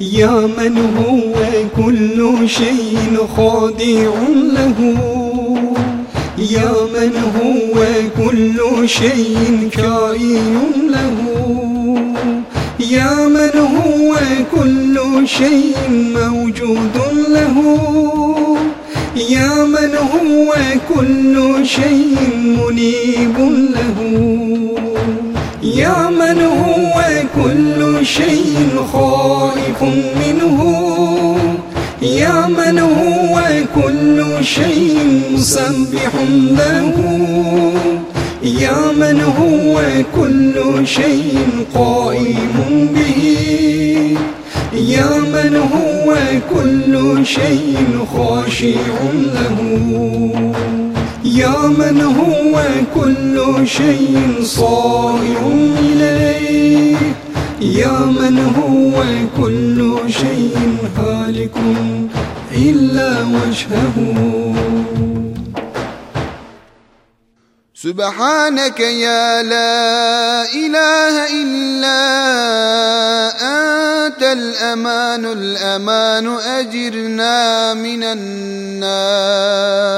يا من هو كل شيء خاضع له. يا من هو كل شيء كائن له. يا من هو كل شيء موجود له. يا من هو كل شيء منيب له. يا من هو كل شيء منه يا من هو كل شيء مسبح له يا من هو كل شيء قائم به يا من هو كل شيء خاشع له يا من هو كل شيء صائر إليه من هو كل شيء هالك إلا وجهه. سبحانك يا لا إله إلا أنت الأمان الأمان أجرنا من النار.